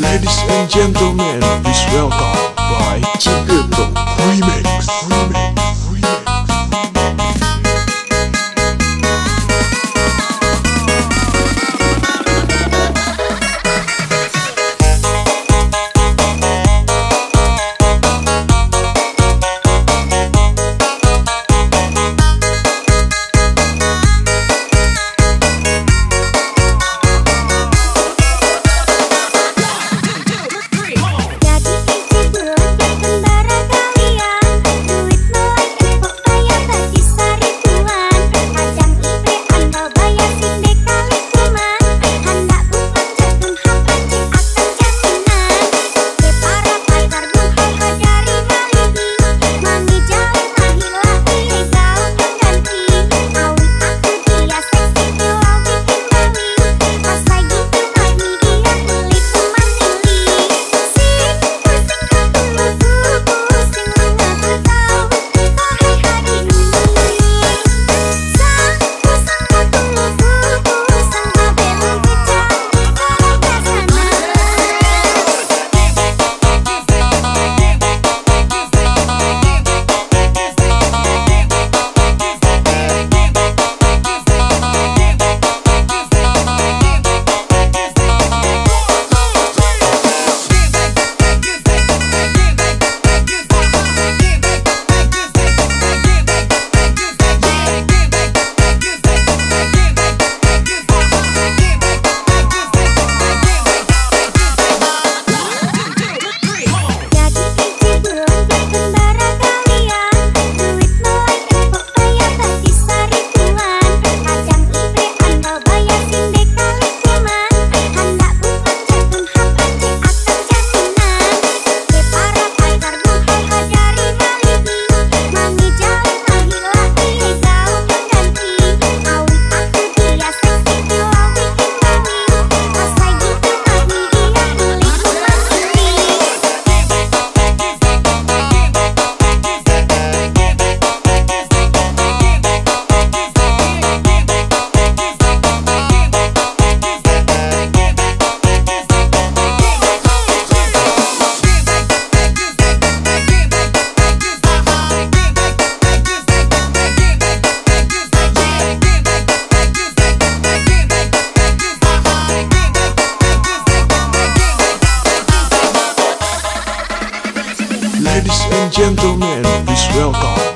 Ladies and gentlemen, please welcome by Chipipong Remix. gentlemen, please welcome